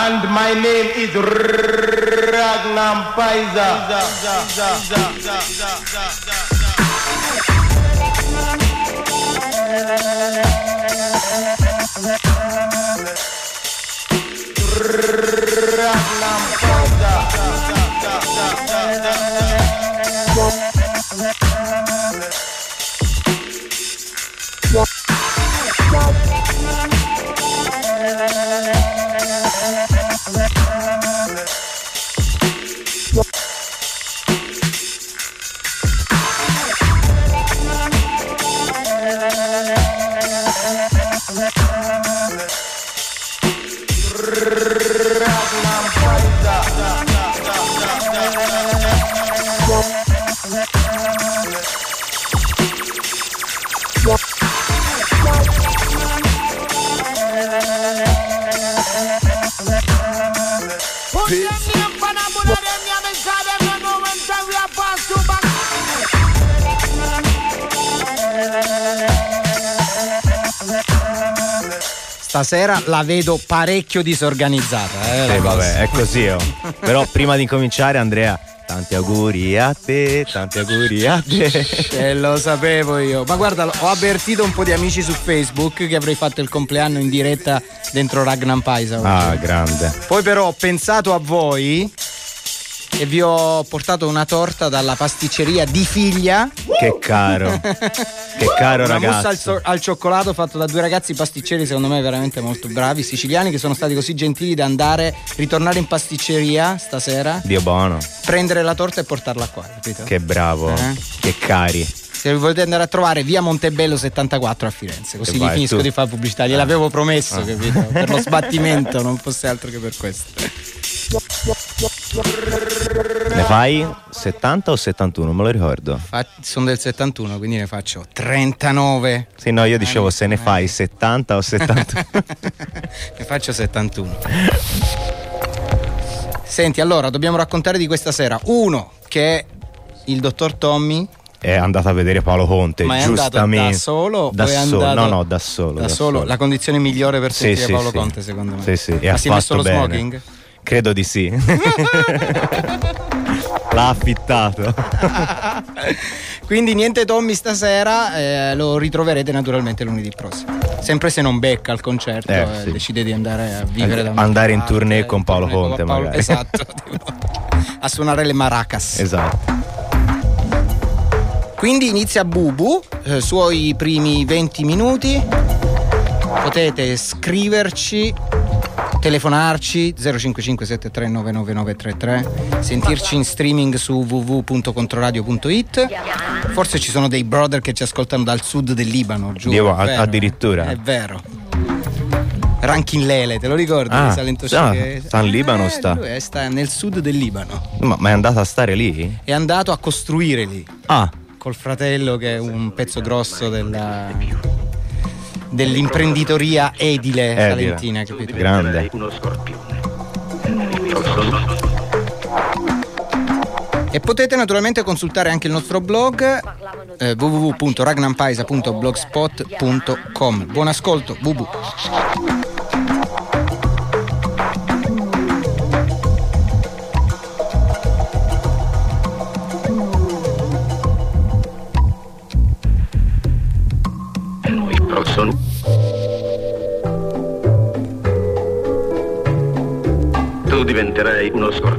And my name is Ragnar. Ragnar stasera la vedo parecchio disorganizzata. Eh, eh vabbè, è così. Oh. Però prima di cominciare, Andrea, Tanti auguri a te, tanti auguri a te. Eh, lo sapevo io. Ma guarda, ho avvertito un po' di amici su Facebook che avrei fatto il compleanno in diretta dentro Ragnar Paisa. Ah, grande. Poi però ho pensato a voi e vi ho portato una torta dalla pasticceria di figlia. Che caro. che caro una ragazzo. Una mousse al, al, cioccolato fatto da due ragazzi pasticceri secondo me veramente molto bravi, siciliani che sono stati così gentili da andare, ritornare in pasticceria stasera. Dio buono. Prendere la torta e portarla qua, capito? Che bravo. Eh? Che cari. Se volete andare a trovare via Montebello 74 a Firenze, così vi finisco tu. di fare pubblicità. Gliel'avevo promesso, ah. capito? Per lo sbattimento, non fosse altro che per questo. Ne fai 70 o 71? Me lo ricordo. Fa- sono del 71, quindi ne faccio 39. Sì, no, io dicevo se ne fai 70 o 71. ne faccio 71. Senti, allora dobbiamo raccontare di questa sera. Uno, che il dottor Tommy è andato a vedere Paolo Conte, Ma giustamente. da solo? Da solo, no, no, da solo. Da, da solo. La condizione migliore per sentire sì, Paolo sì, Conte, secondo me. Sì, sì. Ma si è messo lo bene. smoking? Credo di sì. L'ha affittato. Quindi niente Tommy stasera, eh, lo ritroverete naturalmente lunedì prossimo. Sempre se non becca al concerto, eh, eh, sì. decide di andare a vivere da Andare in tournée con Paolo Conte, Paolo, magari. Esatto, a suonare le maracas. Esatto. Quindi inizia Bubu, eh, suoi primi 20 minuti. Potete scriverci telefonarci 055 7399933 sentirci in streaming su www.controradio.it forse ci sono dei brother che ci ascoltano dal sud del Libano giù Dio, addirittura è vero Rankin Lele, te lo ricordi? Ah, Salento ah, sta in Libano eh, sta? Lui è, sta nel sud del Libano. Ma, ma, è andato a stare lì? È andato a costruire lì. Ah. Col fratello che è un pezzo grosso della dell'imprenditoria edile, salentina, capito? Grande. Uno scorpione. E potete naturalmente consultare anche il nostro blog eh, www.ragnampaisa.blogspot.com. Buon ascolto, bubu. Diventerai uno scorpione.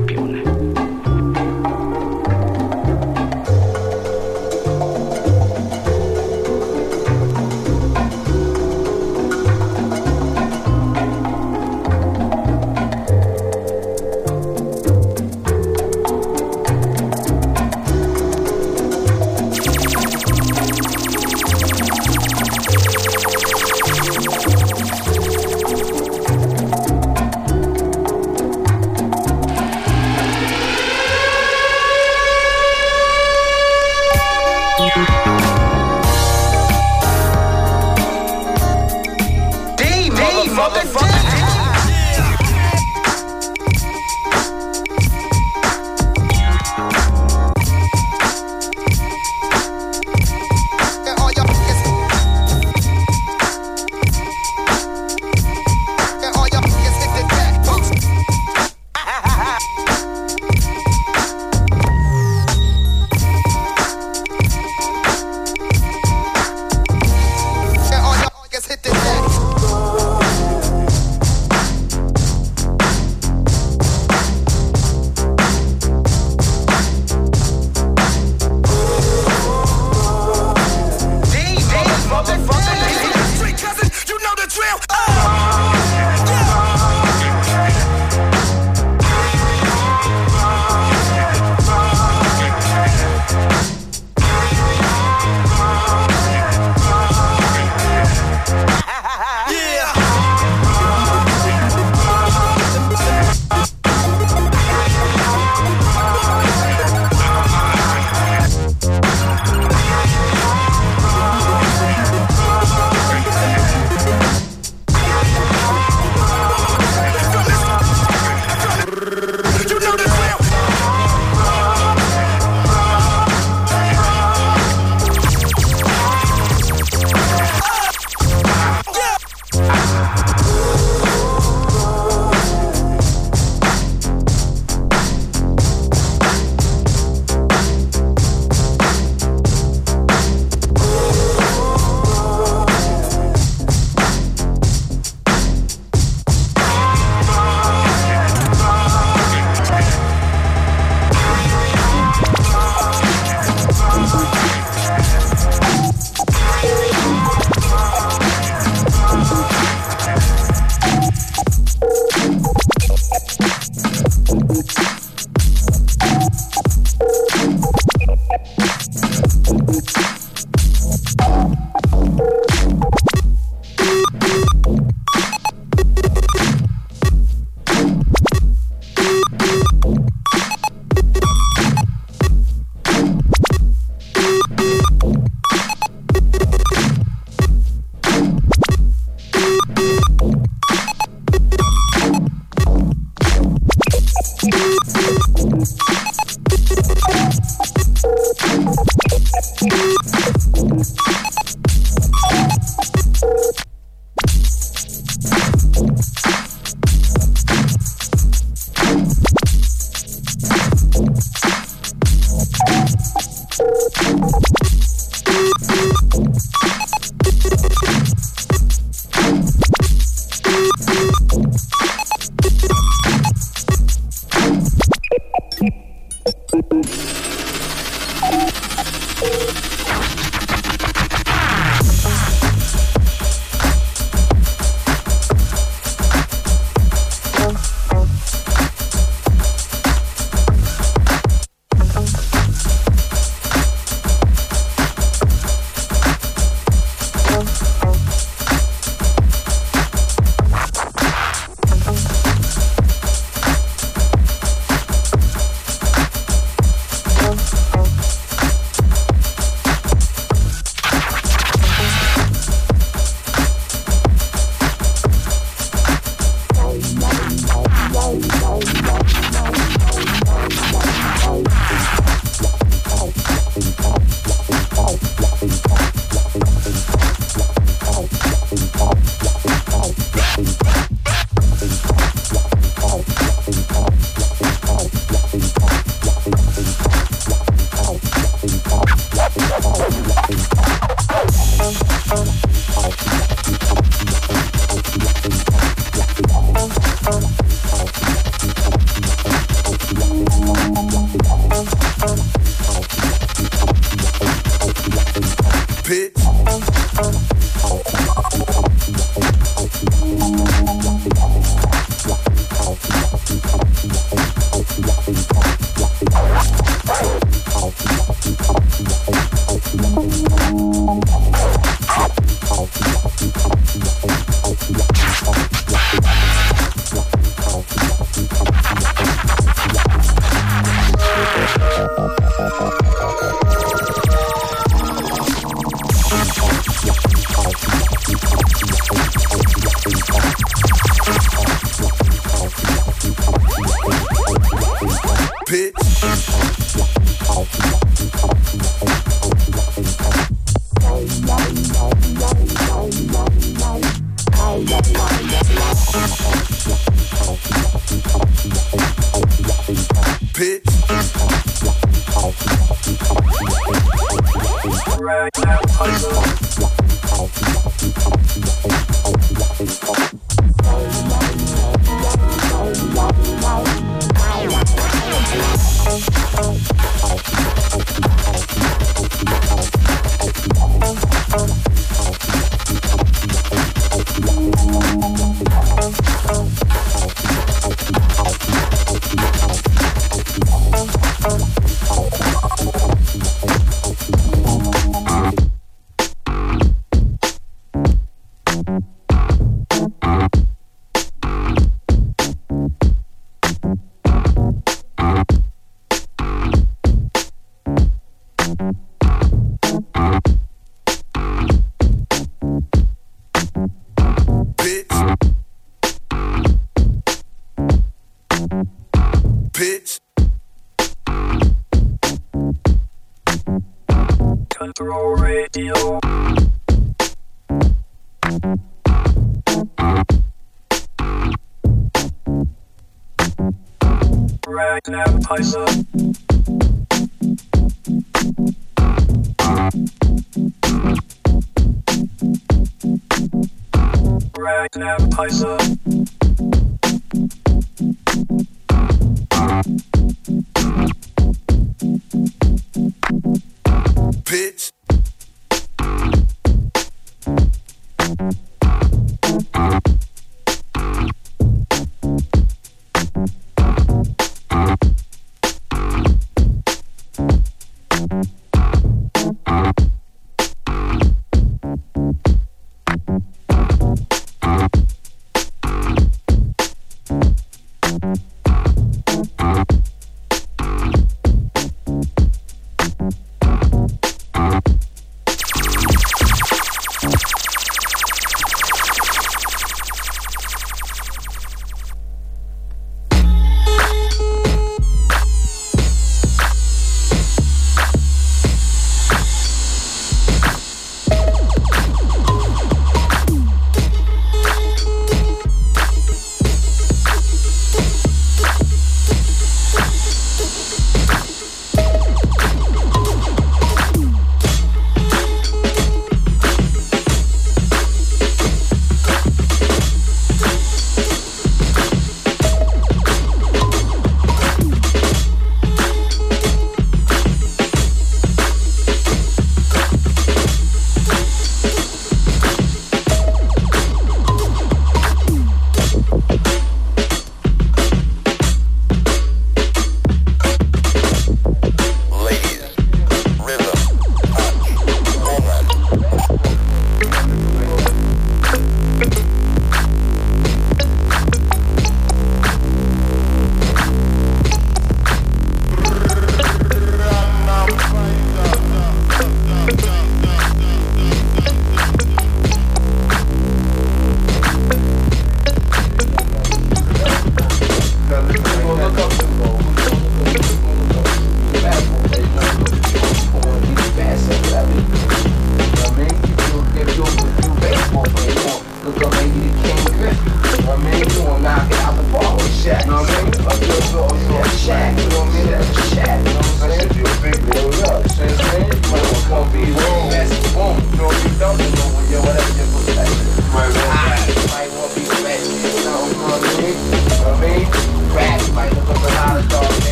Paisa.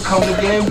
come again.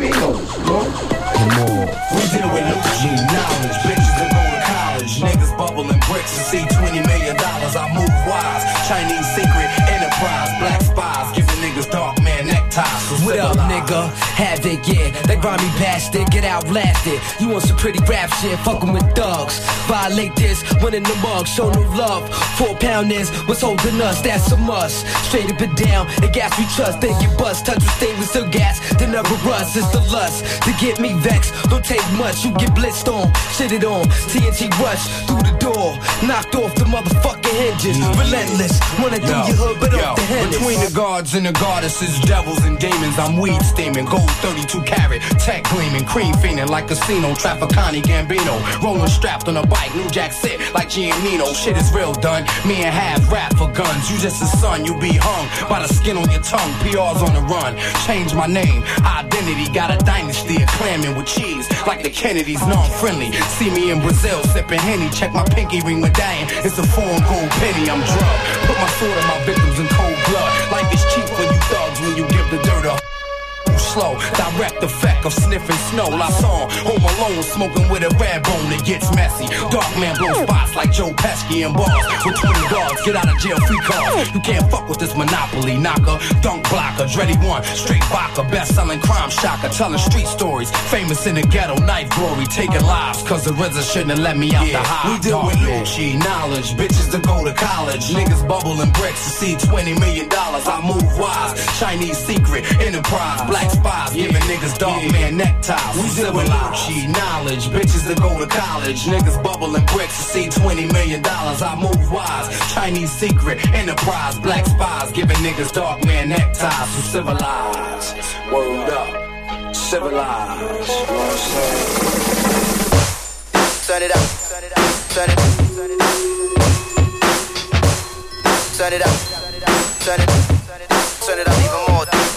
Pretty rap shit, fucking with thugs. Violate this, winning the mug, show no love. Four pound is what's holding us, that's a must. Straight up and down, the gas we trust, then you bust. Touch with stainless steel gas, then never rust. It's the lust to get me vexed. Don't take much, you get blitzed on, shit it on. TNT rush through the door, knocked off the hinges. Relentless, wanna do your hood, but off the hinges. Between the guards and the goddesses, devils and demons, I'm weed steaming, gold 32 carat, tech gleaming, cream fiending like casino, Trafficani Gambino, rolling strapped on a bike, New Jack sit like Giannino. Shit is real done. Me and Half rap for guns. You just a son, you be hung by the skin on your tongue. PR's on the run. Change my name, identity, got a dynasty, a clamming with cheese like the Kennedys, non-friendly. See me in Brazil sipping henny, check my pinky ring medallion. It's a foreign gold penny, I'm drunk. Put my sword on my victims in cold blood. Life is cheap for you thugs when you give the dirt up slow. Direct effect of sniffing snow. La song, home alone, smoking with a red bone. It gets messy. Dark man blow spots like Joe Pesci and bars. With 20 guards, get out of jail free cards. You can't fuck with this monopoly. Knocker, dunk blocker, dready one, straight vodka. Best selling crime shocker, telling street stories. Famous in the ghetto, knife glory, taking lives. Cause the RZA shouldn't have let me out Yeah, the high. we deal with Lucci, knowledge, bitches to go to bubbling bricks to see 20 million dollars. I move wise, Chinese secret, enterprise, black spies, giving niggas dog man neckties. We deal with Lucci, knowledge, bitches that go to college, niggas bubbling bricks to see 20 million dollars. I move wise, Chinese secret, enterprise, black spies, giving niggas dog man neckties. So civilized, word up, civilized. You know what I'm saying? Turn it up. Turn it up. Turn it up. Turn it up. Turn it up. Turn it up. Turn it up even more.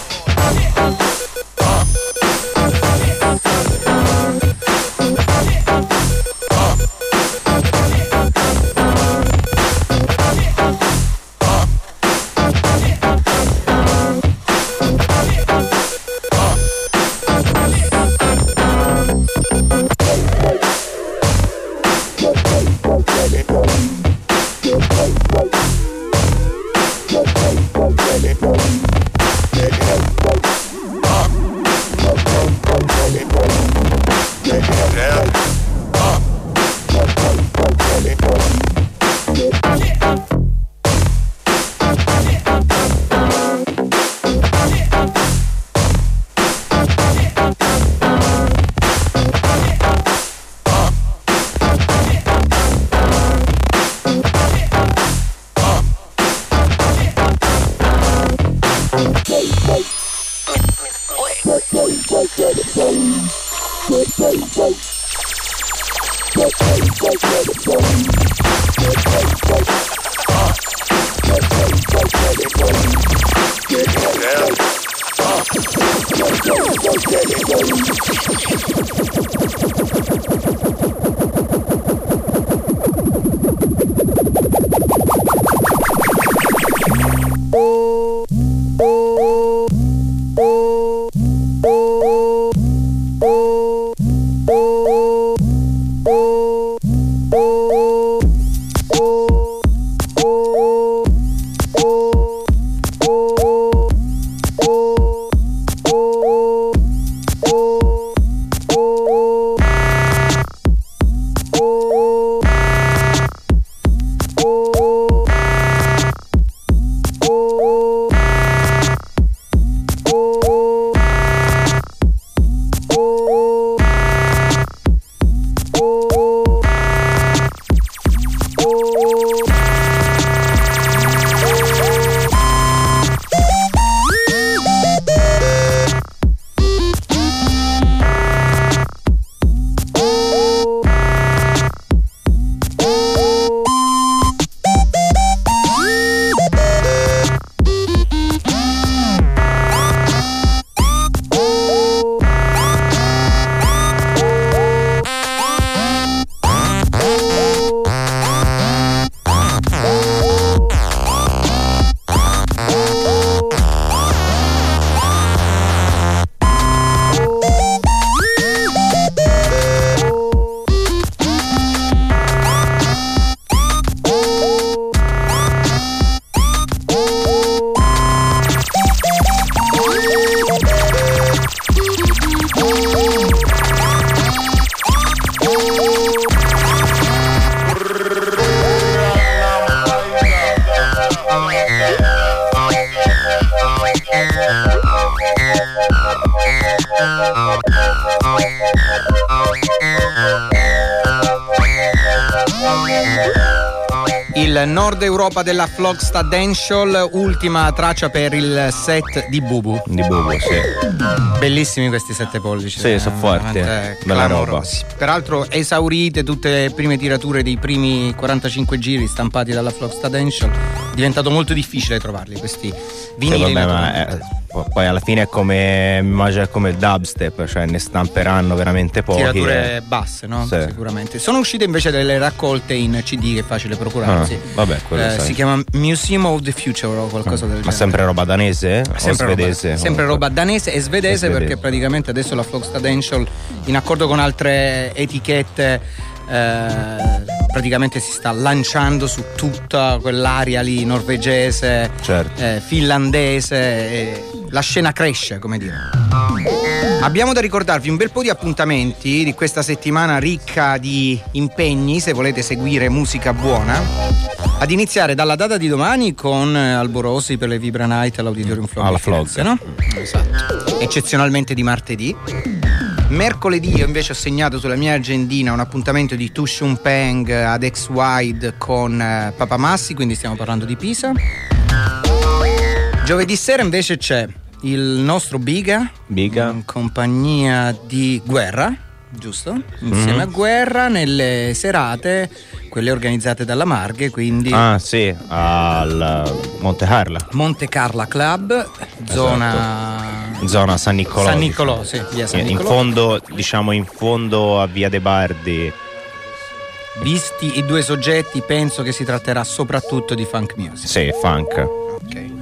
Europa della Flogsta Dancehall, ultima traccia per il set di Bubu. Di Bubu, sì. Bellissimi questi sette pollici. Sì, sono forti, veramente eh. Bella clamorosi. Peraltro esaurite tutte le prime tirature dei primi 45 giri stampati dalla Flogsta Dancehall. È diventato molto difficile trovarli questi vinili. vabbè, ma eh, poi alla fine è come immagino è come il dubstep, cioè ne stamperanno veramente pochi. Tirature e- basse, no? Sì. Sicuramente. Sono uscite invece delle raccolte in CD che è facile procurarsi. Ah, vabbè, quello Eh, si chiama Museum of the Future o qualcosa del Ma genere. sempre roba danese? Sempre o roba- svedese? sempre comunque? roba danese e svedese, E svedese. perché praticamente adesso la Flogstad Dancehall in accordo con altre etichette eh, praticamente si sta lanciando su tutta quell'area lì norvegese, Certo. eh, finlandese e la scena cresce come dire. Abbiamo da ricordarvi un bel po' di appuntamenti di questa settimana ricca di impegni se volete seguire musica buona. Ad iniziare dalla data di domani con Alborosi per le Vibra Night all'Auditorium Flog. Alla Flog. no? Esatto. Eccezionalmente di martedì. Mercoledì io invece ho segnato sulla mia agendina un appuntamento di Tushun Peng ad X Wide con eh, Papa Massi, quindi stiamo parlando di Pisa. Giovedì sera invece c'è il nostro Biga, Biga. in compagnia di Guerra, giusto? Insieme a Guerra nelle serate, quelle organizzate dalla Marghe, quindi Ah, sì, al Monte Carla, Monte Carla Club, zona zona San Niccolò. San Niccolò, sì, via San In Niccolò. fondo, diciamo in fondo a Via De Bardi. Visti i due soggetti, penso che si tratterà soprattutto di funk music. Sì, funk. Ok.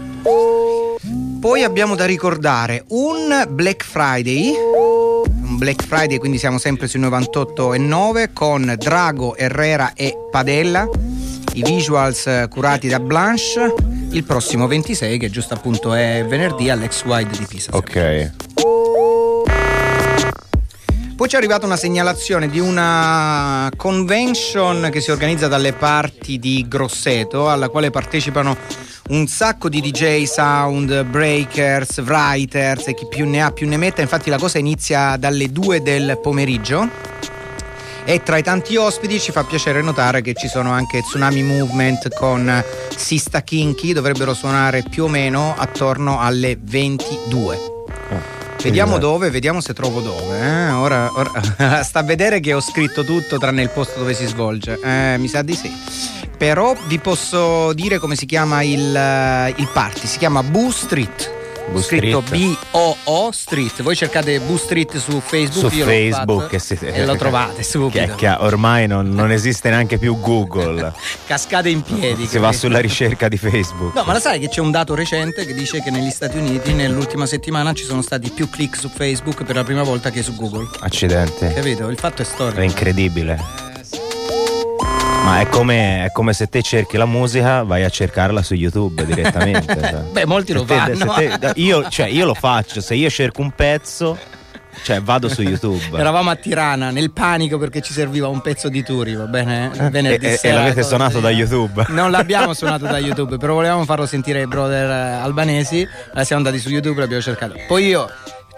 Poi abbiamo da ricordare un Black Friday. Un Black Friday, quindi siamo sempre sui 98,9 con Drago, Herrera e Padella. I visuals eh, curati da Blanche. Il prossimo 26, che giusto appunto è venerdì all'Ex Wide di Pisa. Ok. Poi ci è arrivata una segnalazione di una convention che si organizza dalle parti di Grosseto, alla quale partecipano un sacco di DJ, sound, breakers, writers e chi più ne ha più ne metta. Infatti la cosa inizia dalle 2 del pomeriggio. E tra i tanti ospiti ci fa piacere notare che ci sono anche Tsunami Movement con Sista Kinky, dovrebbero suonare più o meno attorno alle 22. Vediamo Esatto. dove, vediamo se trovo dove. eh. Ora, ora- sta a vedere che ho scritto tutto tranne il posto dove si svolge. Eh, mi sa di sì. Però vi posso dire come si chiama il, eh, il party. Si chiama Boo Street. Boo scritto. B-O-O Street. Voi cercate Boo Street su Facebook. Su Facebook fatto e, si- e lo trovate subito. Che, che ormai non, non esiste neanche più Google. Cascate in piedi. si va sulla ricerca di Facebook. No, ma la sai che c'è un dato recente che dice che negli Stati Uniti nell'ultima settimana ci sono stati più click su Facebook per la prima volta che su Google. Accidenti. Capito? Il fatto è storico. È incredibile. Ma è come, è come se te cerchi la musica, vai a cercarla su YouTube direttamente. cioè. Beh, molti lo Se te- fanno. se te- io, cioè, io lo faccio, se io cerco un pezzo, cioè vado su YouTube. Eravamo a Tirana nel panico perché ci serviva un pezzo di Turi, va bene? Venerdì E- e- e l'avete così. suonato da YouTube? Non l'abbiamo suonato da YouTube, però volevamo farlo sentire ai brother albanesi. Allora siamo andati su YouTube e l'abbiamo cercato. Poi io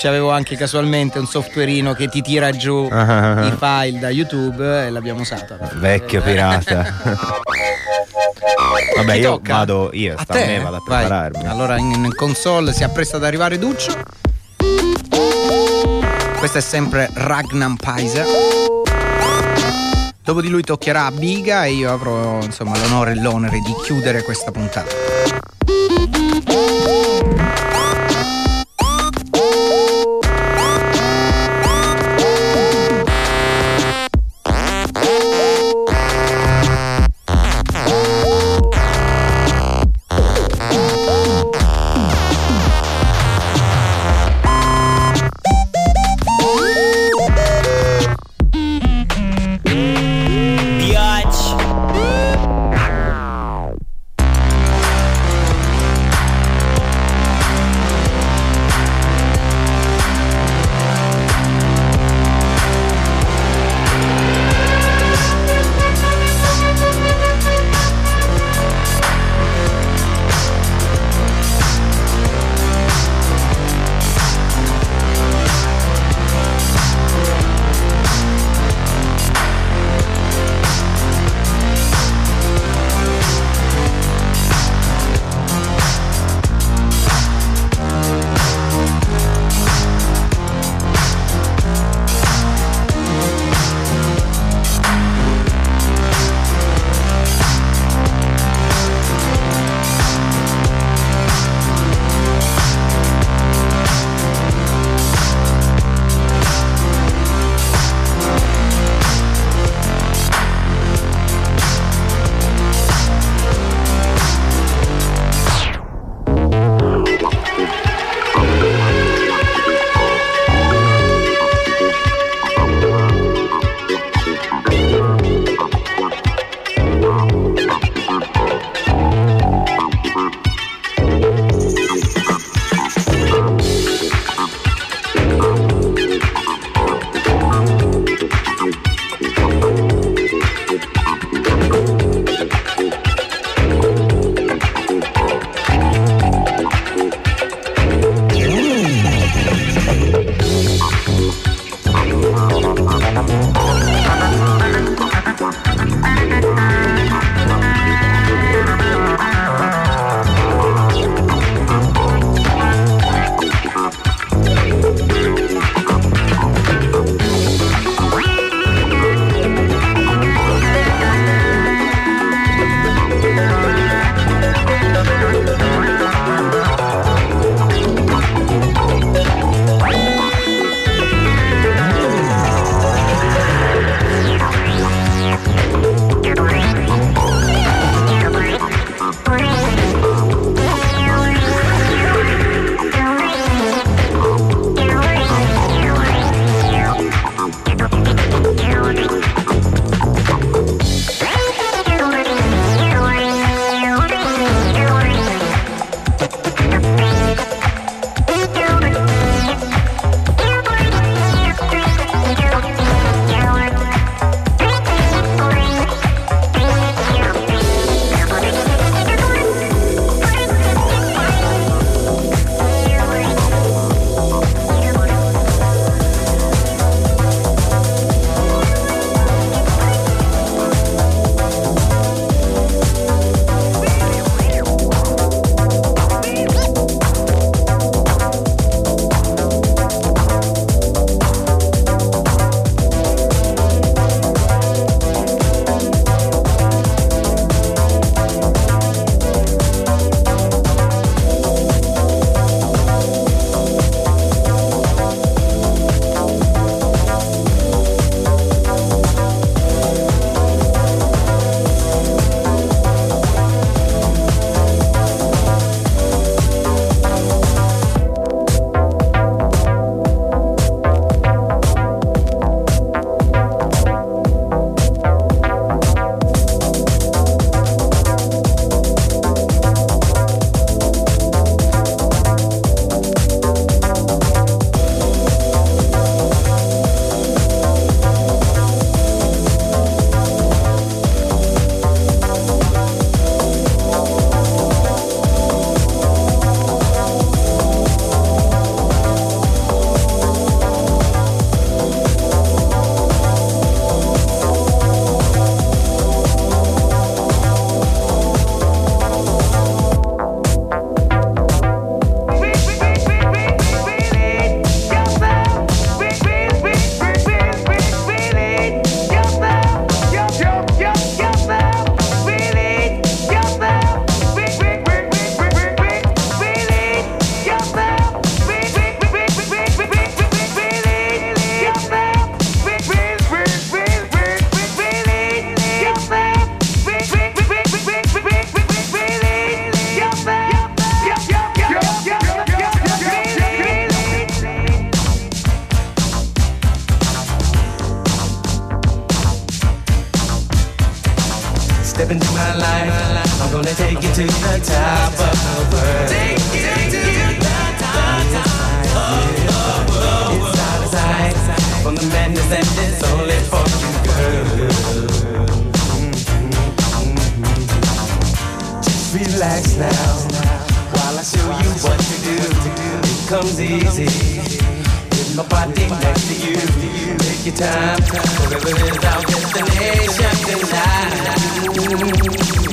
avevo anche casualmente un softwareino che ti tira giù Ah. i file da YouTube e l'abbiamo usato. Vecchio pirata. Vabbè, Chi io tocca? vado, io sta a, me, vado a Vai. prepararmi. Allora in, console si appresta ad arrivare Duccio. Questo è sempre Ragnar Paisa. Dopo di lui toccherà a Biga e io avrò insomma l'onore e l'onere di chiudere questa puntata. step into my life. I'm gonna take you to the top of the world. Take you to the top of the world. It's out of sight from the madness and it's only for you, girl. Just relax now while I show you what to do. It comes easy my body next to you. Take your time, forever without destination tonight.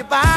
Goodbye.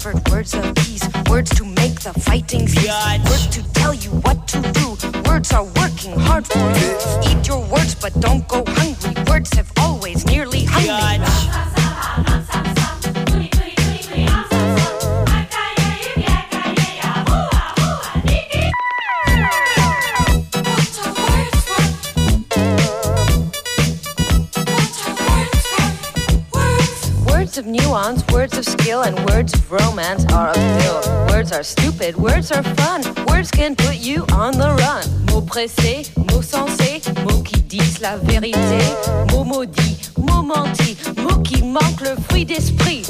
For words of nuance, words of skill, and words of romance are a appeal. Words are stupid, words are fun, words can put you on the run. Mots pressés, mots sensés, mots qui disent la vérité, mots maudits, mots mentis, mots qui manquent le fruit d'esprit.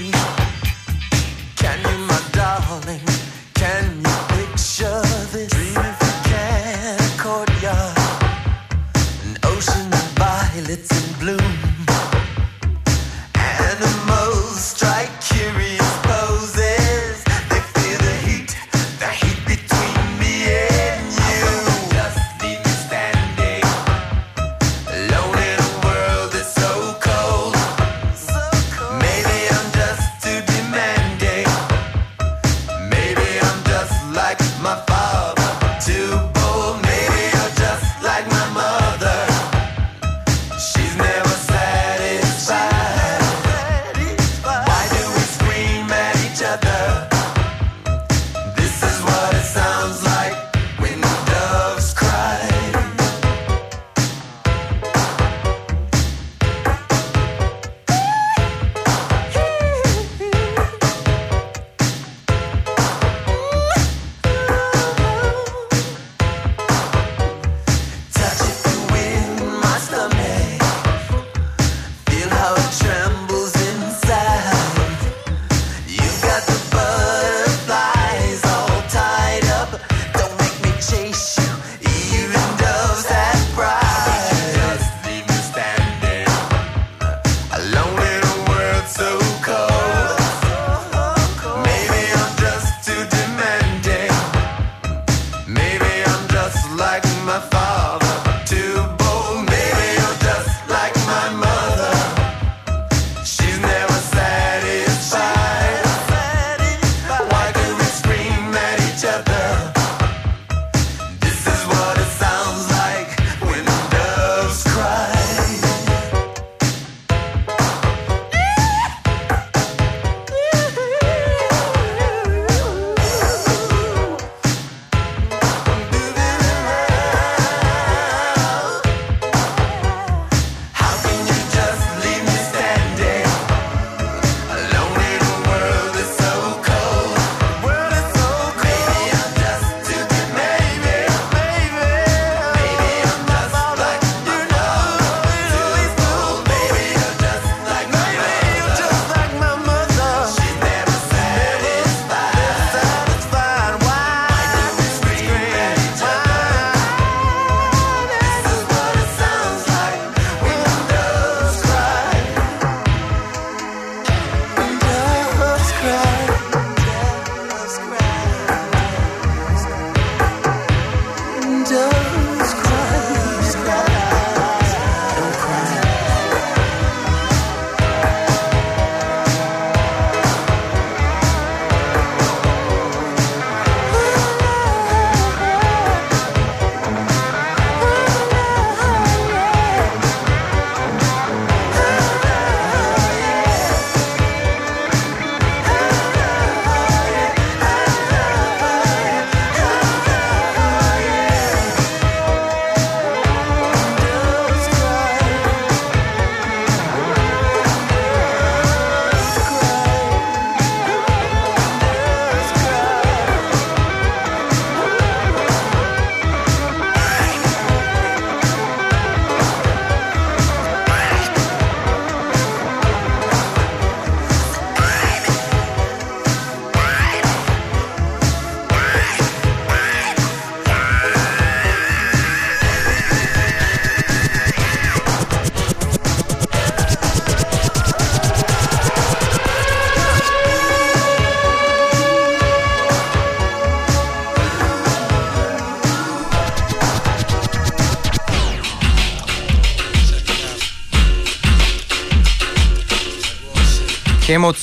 you.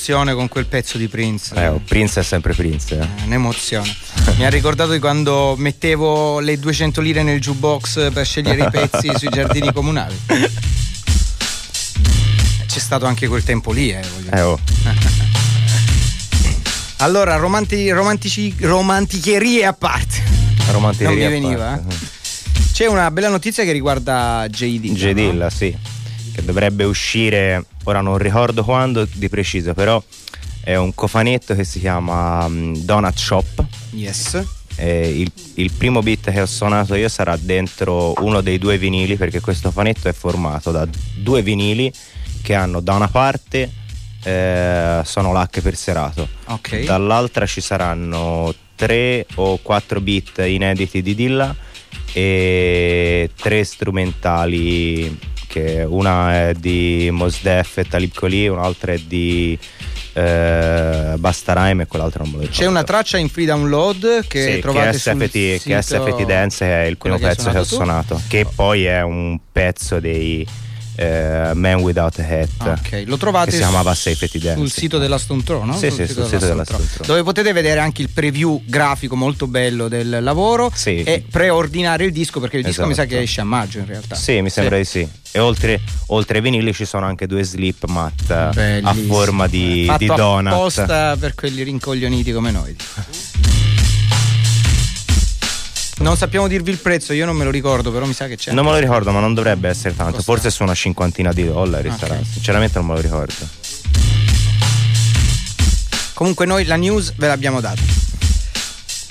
Che emozione con quel pezzo di Prince. Eh, oh, Prince è sempre Prince. eh. Un'emozione. Mi ha ricordato di quando mettevo le 200 lire nel jukebox per scegliere i pezzi sui giardini comunali. C'è stato anche quel tempo lì, eh, voglio Eh, oh. Allora, romanti- romantici- romanticherie a parte. Romanticheria Non mi veniva, parte. C'è una bella notizia che riguarda JD. J. Dilla, sì, che dovrebbe uscire, ora non ricordo quando di preciso, però è un cofanetto che si chiama mm, Donut Shop. Yes. Il, il primo beat che ho suonato io sarà dentro uno dei due vinili perché questo fanetto è formato da due vinili che hanno da una parte eh, sono l'H per serato, Ok. dall'altra ci saranno tre o quattro beat inediti di Dilla e tre strumentali che una è di Mos Def e Talib Kweli, un'altra è di eh, Basta Rhyme e quell'altra non me lo ricordo. C'è una traccia in free download che Sì, trovate che, SFT, che SFT Dance è il primo pezzo che ho tu? suonato, che poi è un pezzo dei eh, Man Without a Hat Ok, lo trovate che si chiamava Safety Dance. sul sito della Stone Throw, no? Sì, sì, sul sito della Stone Throw. Dove potete vedere anche il preview grafico molto bello del lavoro Sì. e preordinare il disco perché il disco mi sa Esatto. che esce a maggio in realtà. Sì, mi sembra di sì. E oltre, oltre ai vinili ci sono anche due slip mat eh, a Bellissimo. forma di, Fatto di donut. apposta per quelli rincoglioniti come noi. Non sappiamo dirvi il prezzo, io non me lo ricordo, però mi sa che c'è. Non me lo ricordo, ma non dovrebbe essere tanto. Costa- Forse su una cinquantina di dollari Ok. sarà. Sinceramente non me lo ricordo. Comunque noi la news ve l'abbiamo data.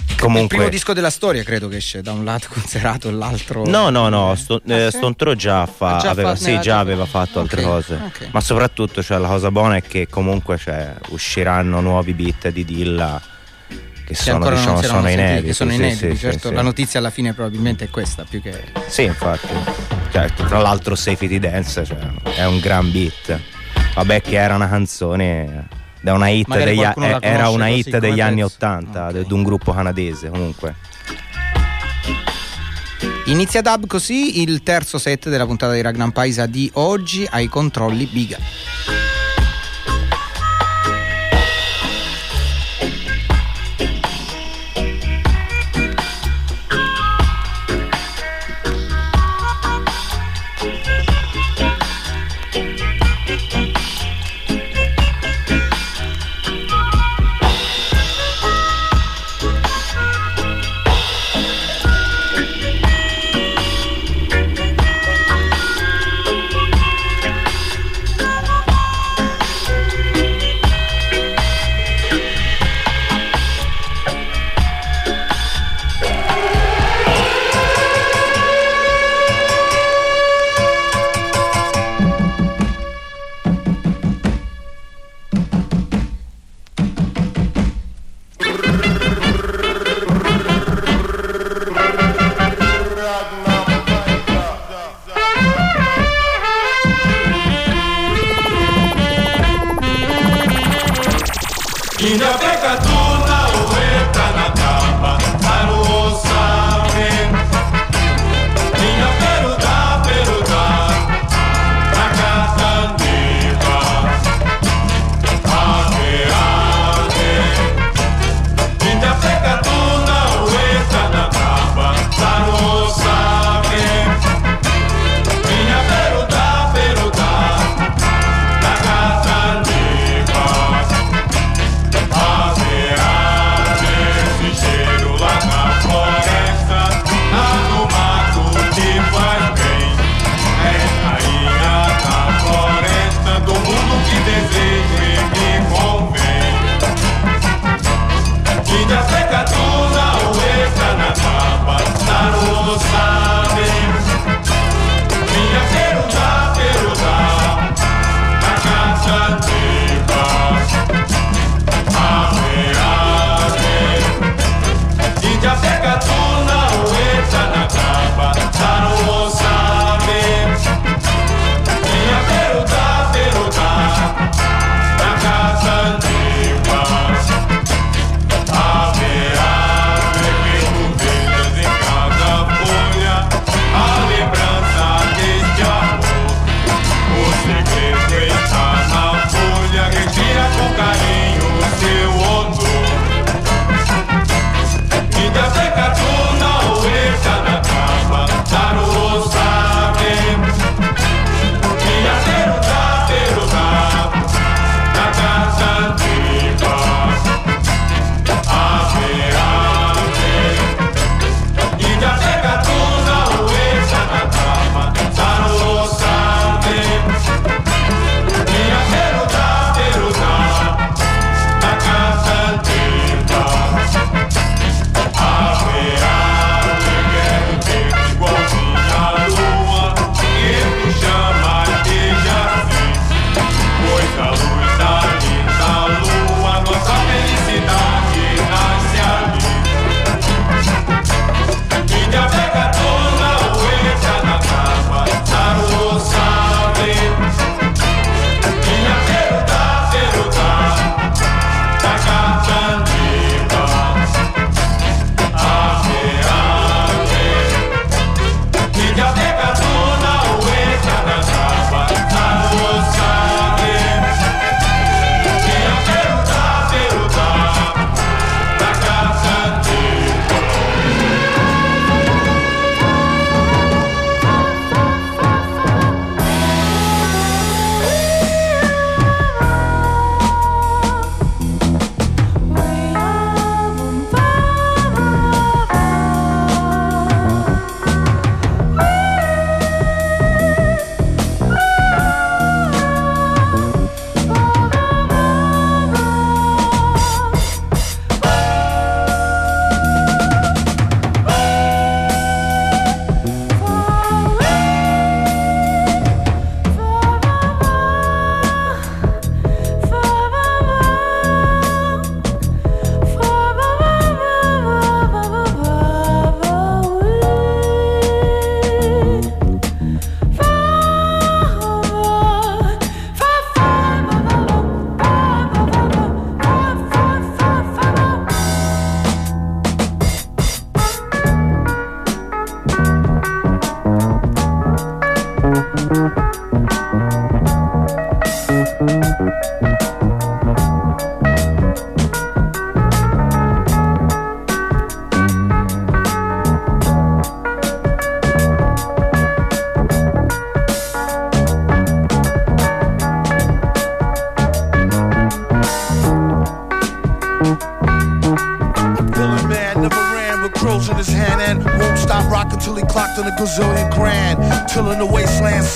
Il Comunque. primo disco della storia credo che esce da un lato considerato e l'altro. No, no, no, Sto- eh, Ah, sì? Stone Throw già, fa- Ah, già aveva, sì, aveva già aveva fatto. fatto altre cose. ok. Ma soprattutto cioè, la cosa buona è che comunque cioè, usciranno nuovi beat di Dilla che, Che sono, diciamo, sono inediti. che sono inediti, sì, certo. sì, La notizia alla fine probabilmente è questa più che. Sì, infatti. Cioè, tra l'altro Safety Dance cioè, è un gran beat. Vabbè che era una canzone da una hit degli, eh, era una hit degli anni pezzo. 80 di un gruppo canadese comunque. Inizia Dub così il terzo set della puntata di Ragnar Paisa di oggi ai controlli Biga.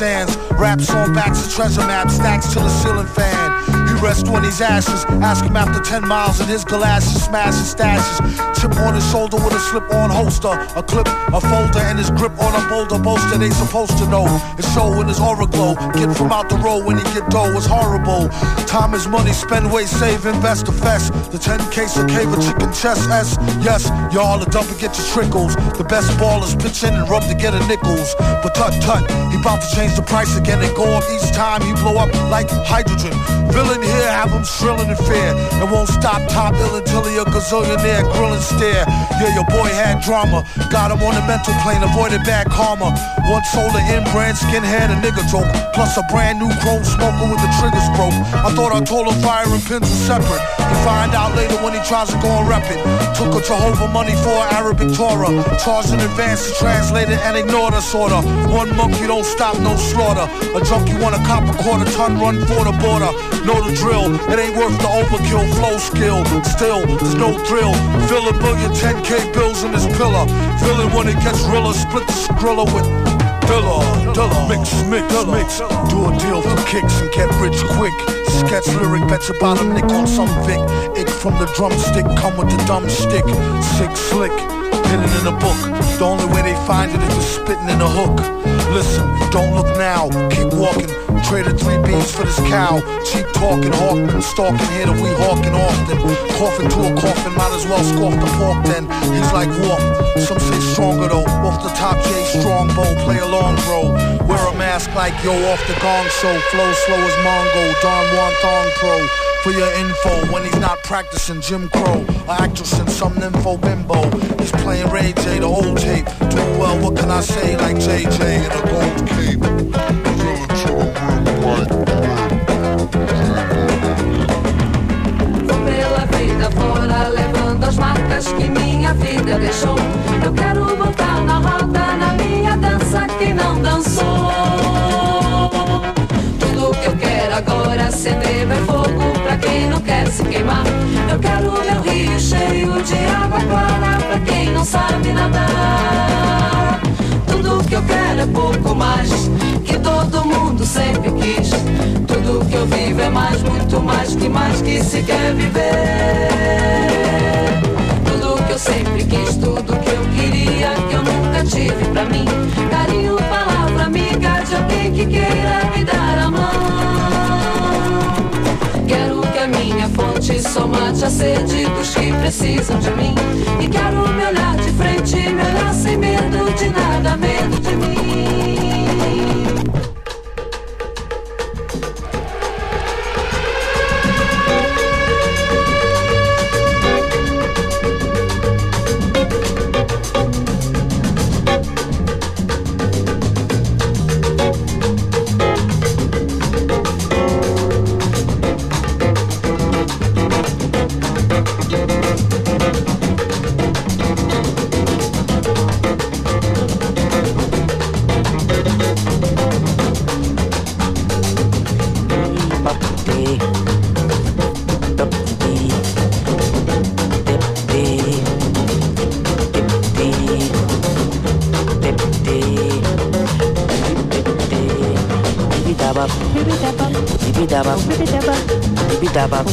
Sands. Raps on backs of treasure maps, stacks to the ceiling fan. He rests on his ashes. Ask him after 10 miles in his glasses, smash his stashes. Chip on his shoulder with a slip on holster. A clip, a folder, and his grip on a boulder bolster. They supposed to know. It's show in his aura glow. Get from out the road when he get dough is horrible. Time is money, spend, wait, save, invest, fest. The 10 case of cave of chicken chest S. Yes, y'all are dump and get your trickles. The best ballers pitch in and rub to get a nickels. But tut tut, he about to change the price again and go up each time he blow up like hydrogen. Villain here, have him shrilling in fear. And won't stop top ill until he a gazillionaire, grilling stare. Yeah, your boy had drama. Got him on the mental plane, avoided bad karma. One solar inbrand, skinhead, a nigga joke. Plus a brand new chrome smoker with the triggers broke. I thought I told him fire and pins were separate. Find out later when he tries to go and rep. Took a Jehovah money for Arabic Torah. Charged in advance to translate it and ignored order. One monkey don't stop, no slaughter. A junkie want a cop a quarter ton, run for the border. Know the drill, it ain't worth the overkill, flow skill. Still, there's no thrill. Fill a billion 10k bills in this pillar. Fill it when it gets realer, split the skrilla with Mix, mix, mix. Do a deal for kicks and get rich quick. Sketch lyric, bet your bottom nick on some Vic. Ick from the drumstick, come with the dumb stick. Sick, slick, hidden in a book. The only way they find it is just spitting in a hook. Listen, don't look now, keep walking. Traded three beans for this cow. Cheap talking, Hawkman, stalking here that we hawking often. Coughing to a coffin, might as well scoff the pork then. He's like Wolf, some say stronger though. Off the top, J Strongbow, play along, bro. Wear a mask like yo off the gong show. Flow slow as Mongo, Don Juan Thong Pro. For your info, when he's not practicing Jim Crow, a actress in some nympho bimbo. He's playing Ray J, the old tape. Doing well, what can I say? Like JJ in a gold cape. Vou pela vida fora levando as marcas que minha vida deixou. Eu quero voltar na roda, na minha dança que não dançou. Tudo que eu quero agora é acender meu fogo pra quem não quer se queimar. Eu quero meu rio cheio de água clara pra quem não sabe nadar. É pouco mais que todo mundo sempre quis. Tudo que eu vivo é mais, muito mais que mais que se quer viver. Tudo que eu sempre quis, tudo que eu queria, que eu nunca tive pra mim. Carinho, palavra amiga de alguém que queira me dar a mão. Fonte só mate a sede dos que precisam de mim. E quero me olhar de frente, me olhar sem medo de nada, medo de mim. Dibby dabba,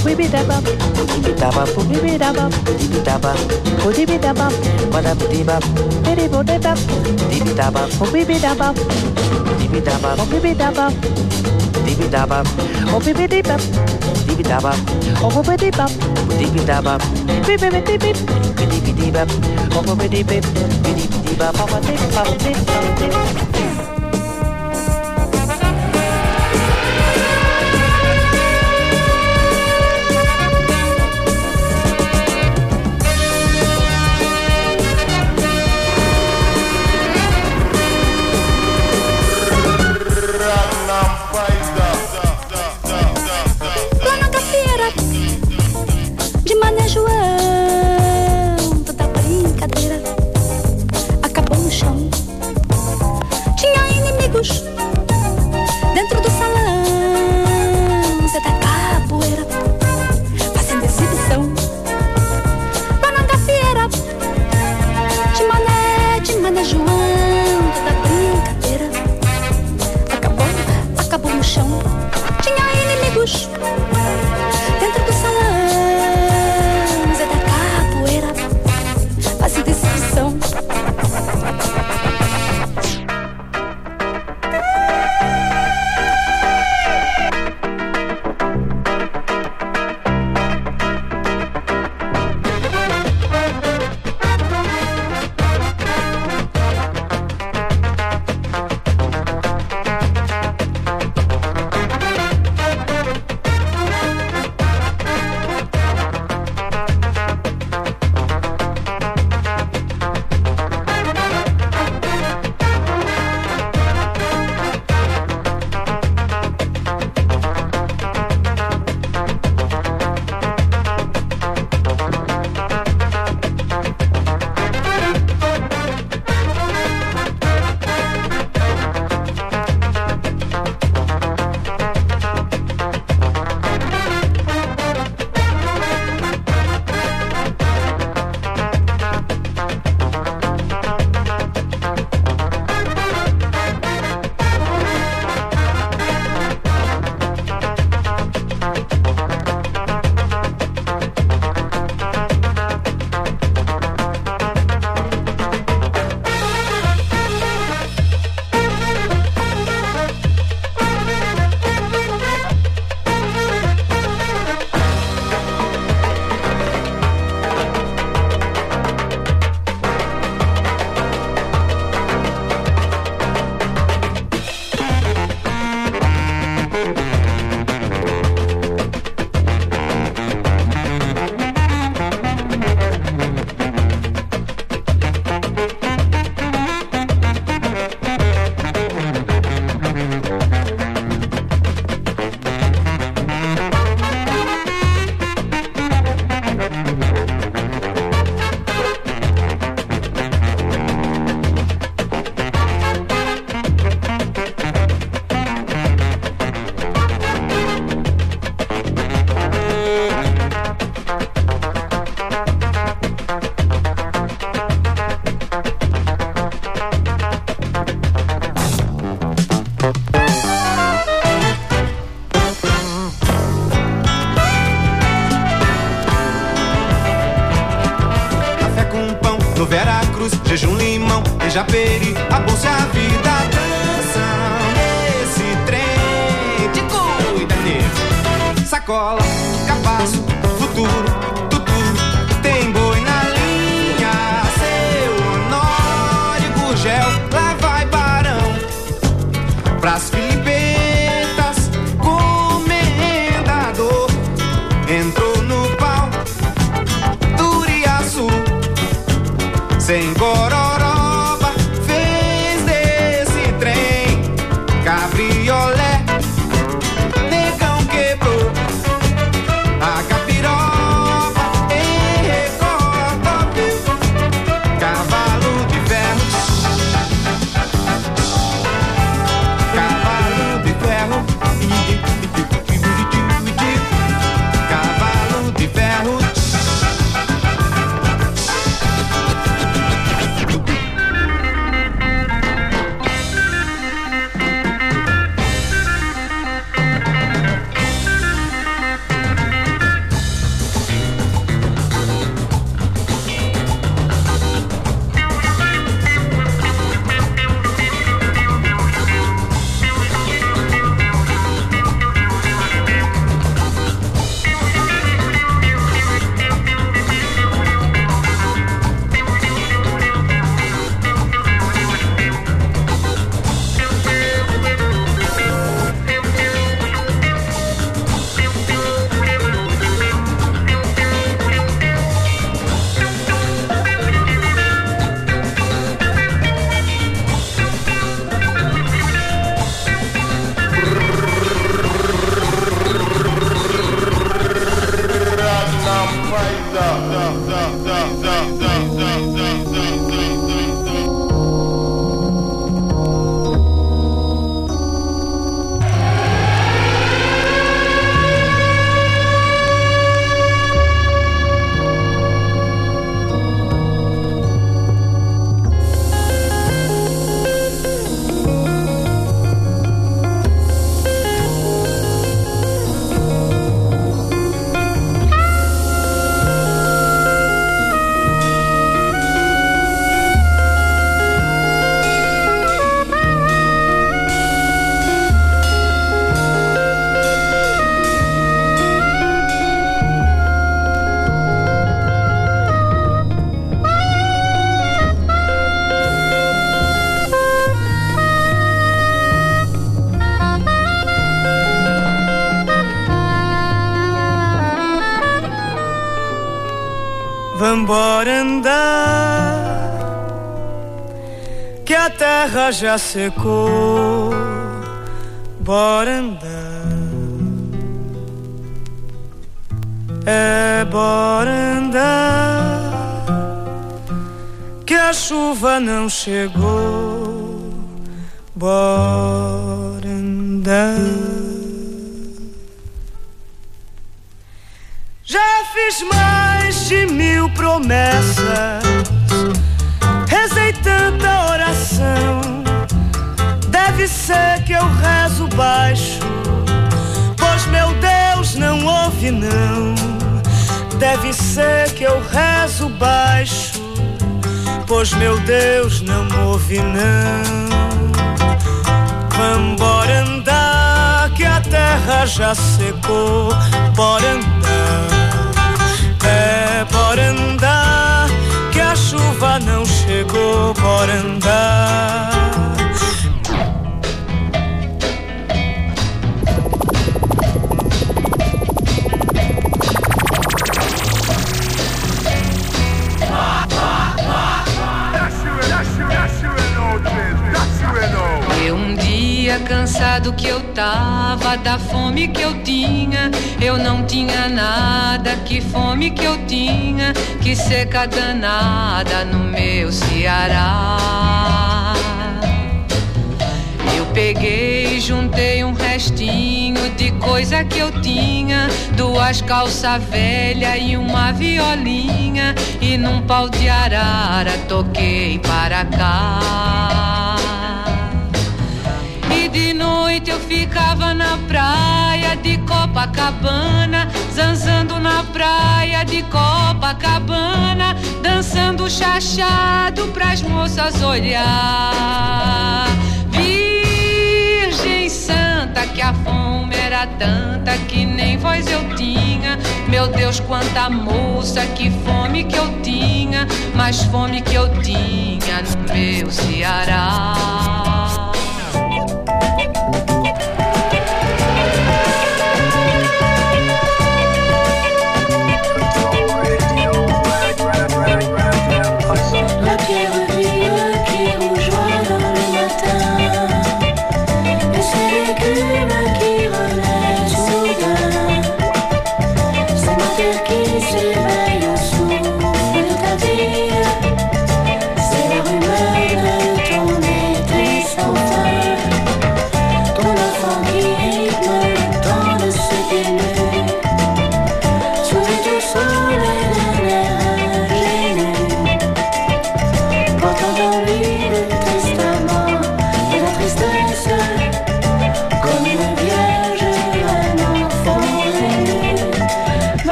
já secou. Bora andar, é bora andar, que a chuva não chegou. Bora andar. Já fiz mais de mil promessas, não. Deve ser que eu rezo baixo, pois meu Deus não ouve, não. Vambora andar, que a terra já secou. Bora andar. É, bora andar, que a chuva não chegou, bora andar. Cansado que eu tava da fome que eu tinha, eu não tinha nada, que fome que eu tinha, que seca danada no meu Ceará. Eu peguei juntei um restinho de coisa que eu tinha, duas calças velhas e uma violinha, e num pau de arara toquei para cá. Noite eu ficava na praia de Copacabana, zanzando na praia de Copacabana, dançando chachado pras moças olhar. Virgem Santa, que a fome era tanta que nem voz eu tinha. Meu Deus, quanta moça, que fome que eu tinha, mais fome que eu tinha no meu Ceará. give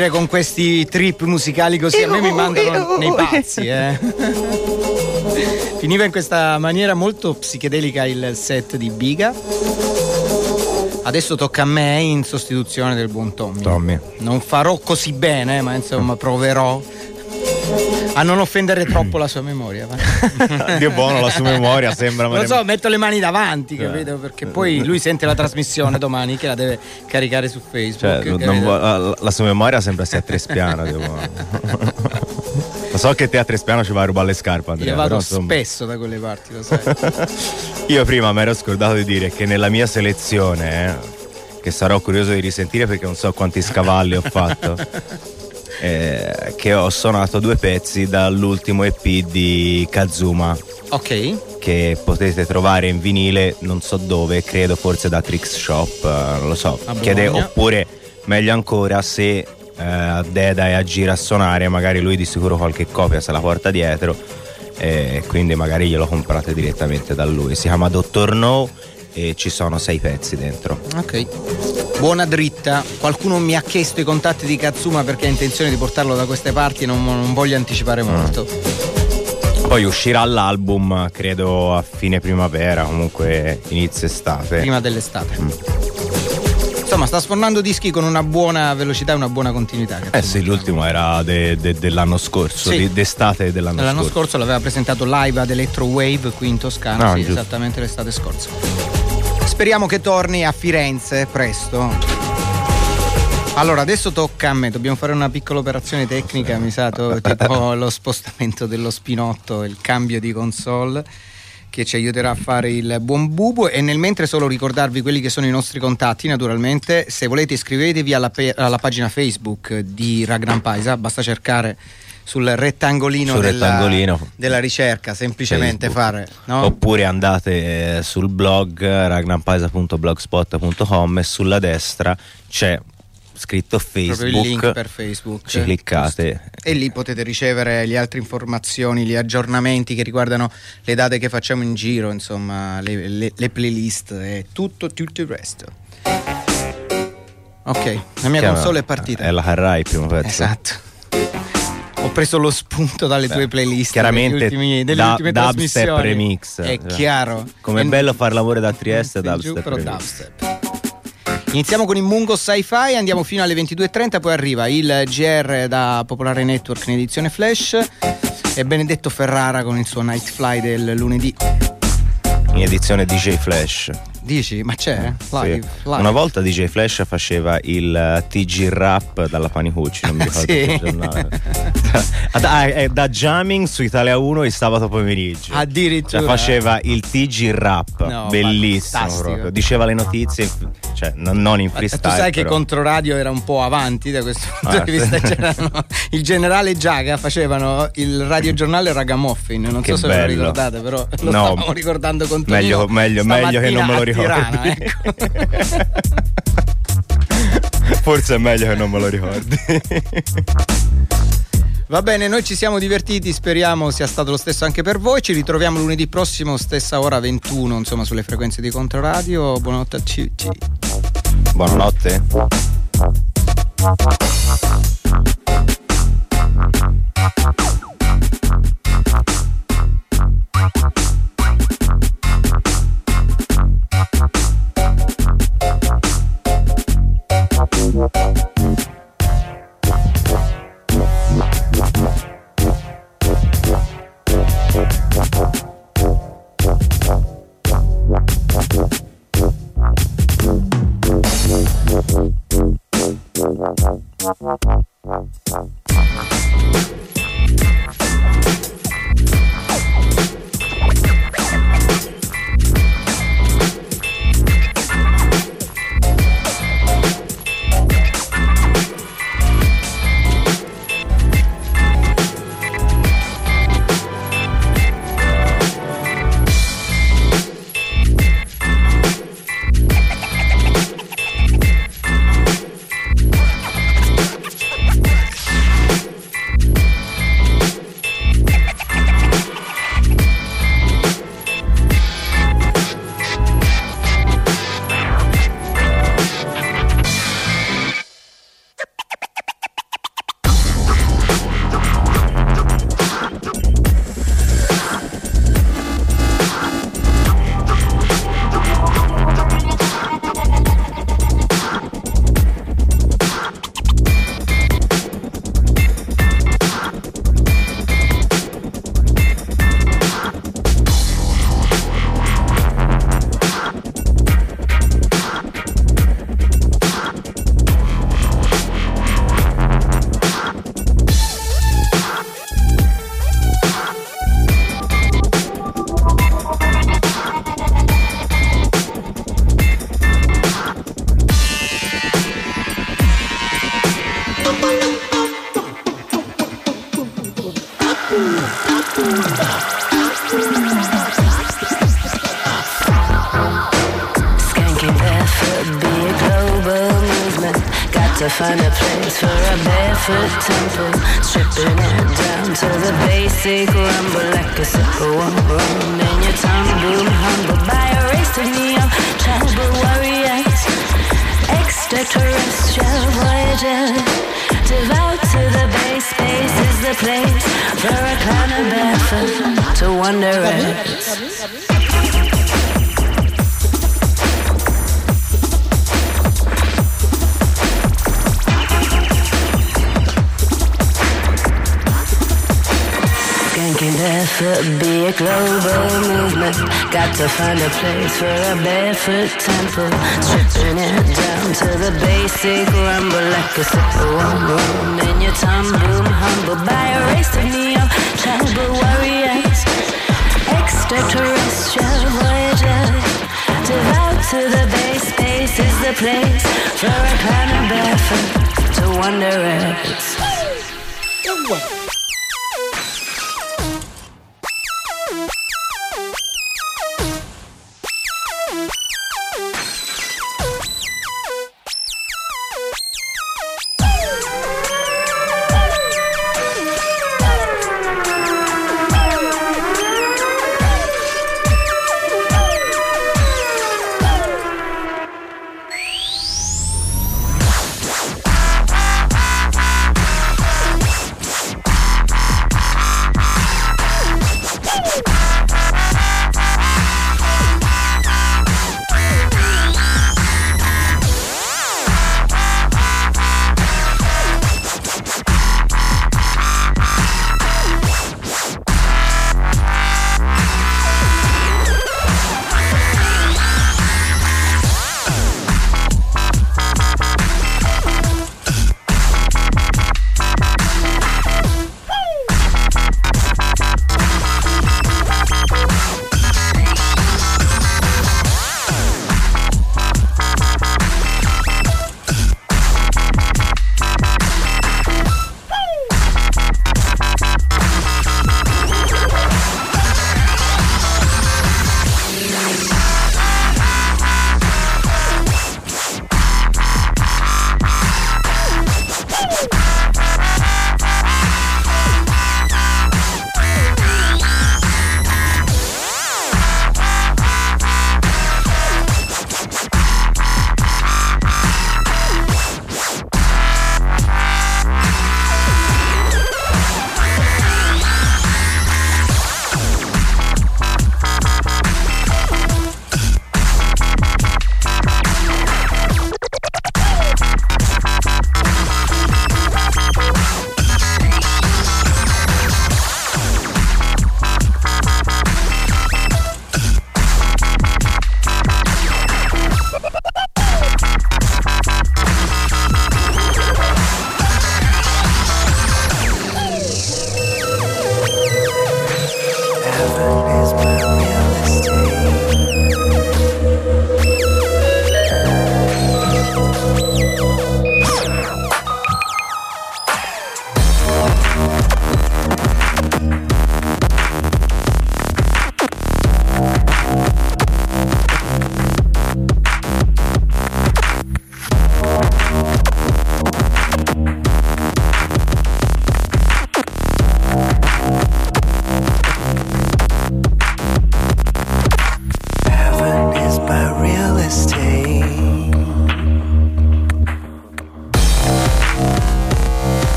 finire con questi trip musicali così, a me mi mandano nei pazzi, eh. Finiva in questa maniera molto psichedelica il set di Biga. Adesso tocca a me in sostituzione del buon Tommy. Tommy. Non farò così bene, ma insomma proverò a non offendere troppo la sua memoria. Dio buono, la sua memoria sembra. Lo so, metto le mani davanti, capito? Perché poi lui sente la trasmissione domani che la deve caricare su Facebook. Cioè, vo- la, la sua memoria sembra sia a tre spiano. Dio buono. Lo so che te a tre spiano ci vai a rubare le scarpe, Andrea. Io vado però, insomma. spesso da quelle parti, lo sai. Io prima mi ero scordato di dire che nella mia selezione, eh, che sarò curioso di risentire perché non so quanti scavalli ho fatto, eh, che ho suonato due pezzi dall'ultimo EP di Kazuma. Ok. Che potete trovare in vinile, non so dove, credo forse da Trix Shop, eh, non lo so. Chiede- oppure meglio ancora se eh, a Deda è a gira a suonare, magari lui di sicuro qualche copia se la porta dietro. E quindi magari glielo comprate direttamente da lui. Si chiama Dottor No e ci sono sei pezzi dentro. Ok. Buona dritta. Qualcuno mi ha chiesto i contatti di Katsuma perché ha intenzione di portarlo da queste parti non, non voglio anticipare molto. Poi uscirà l'album, credo a fine primavera, comunque inizio estate. Prima dell'estate. Mm. Insomma, sta sfornando dischi con una buona velocità e una buona continuità. Eh sì, l'ultimo era de- de- dell'anno scorso, Sì. d'estate dell'anno, L'anno scorso. scorso l'aveva presentato live ad Electro Wave qui in Toscana, Ah, sì, esattamente l'estate scorsa. Speriamo che torni a Firenze presto. Allora, adesso tocca a me, dobbiamo fare una piccola operazione tecnica, mi sa, tipo lo spostamento dello spinotto, il cambio di console che ci aiuterà a fare il buon bubo. E nel mentre solo ricordarvi quelli che sono i nostri contatti naturalmente. Se volete iscrivetevi alla, pe- alla pagina Facebook di Ragnar Paisa. Basta cercare sul rettangolino, Sul della, rettangolino. della ricerca semplicemente Facebook. fare no? Oppure andate eh, sul blog ragnampaisa.blogspot.com e sulla destra c'è scritto Facebook. Il link per Facebook. Ci cliccate. e lì potete ricevere le altre informazioni, gli aggiornamenti che riguardano le date che facciamo in giro, insomma, le, le- le playlist e tutto, tutto il resto. Ok, la mia console è partita. È la Carrai il primo pezzo. Esatto. Ho preso lo spunto dalle tue playlist Chiaramente degli ultimi, delle da- ultime dubstep remix. È Cioè, chiaro. Com'è E- bello fare lavoro da Trieste Giù, dubstep però remix. dubstep. Iniziamo con il Mungo Sci-Fi, andiamo fino alle 22.30, poi arriva il GR da Popolare Network in edizione Flash e Benedetto Ferrara con il suo Night Fly del lunedì. In edizione DJ Flash. Dici? Ma c'è? Live? Sì. live. Una volta DJ Flash faceva il eh, TG Rap dalla Panicucci, non mi ricordo Sì. che giornale. da, eh, da jamming su Italia 1 il sabato pomeriggio. Addirittura. Cioè faceva il TG Rap, No, bellissimo proprio. Diceva le notizie, cioè non, non in Ma freestyle. tu sai che però. Controradio era un po' avanti da questo punto Ah, di sì. vista. C'erano il generale Giaga facevano il radiogiornale Ragamuffin. Non Che so se ve lo ricordate, però lo No. stavamo ricordando con Tonino Meglio, meglio, meglio che non me lo stamattina di Tirana, ecco. Forse è meglio che non me lo ricordi. Va bene, noi ci siamo divertiti, speriamo sia stato lo stesso anche per voi. Ci ritroviamo lunedì prossimo, stessa ora 21, insomma, sulle frequenze di Controradio. Buonanotte a tutti. Buonanotte. Buonanotte. To find a place for a barefoot temple. Stripping it down to the basic rumble like a sipper one rum. In your tongue boom humble by a race to neon tribal warriors. Extraterrestrial voyagers. Devout to the base space is the place for a clown of barefoot to wander at. Barefoot be a global movement. Got to find a place for a barefoot temple. Stripping it down to the basic rumble like a simple one room. In your tongue boom humble by a race of neo tribal warriors. Extraterrestrial voyagers. Devout to the base space is the place for a kind barefoot to wander at.